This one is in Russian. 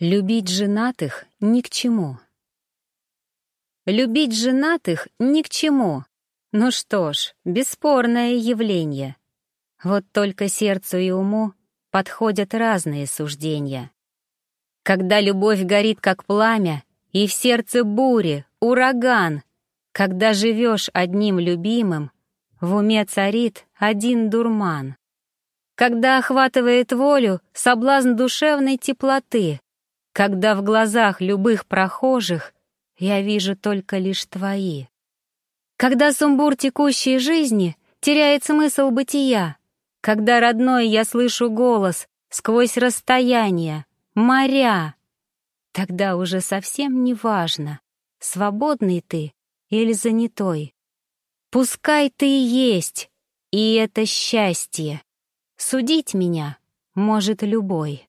Любить женатых ни к чему. Любить женатых ни к чему. Ну что ж, бесспорное явление. Вот только сердцу и уму подходят разные суждения. Когда любовь горит, как пламя, и в сердце бури, ураган, когда живешь одним любимым, в уме царит один дурман. Когда охватывает волю соблазн душевной теплоты, когда в глазах любых прохожих я вижу только лишь твои. Когда сумбур текущей жизни теряет смысл бытия, когда родной я слышу голос сквозь расстояние, моря, тогда уже совсем не важно, свободный ты или занятой. Пускай ты и есть, и это счастье. Судить меня может любой.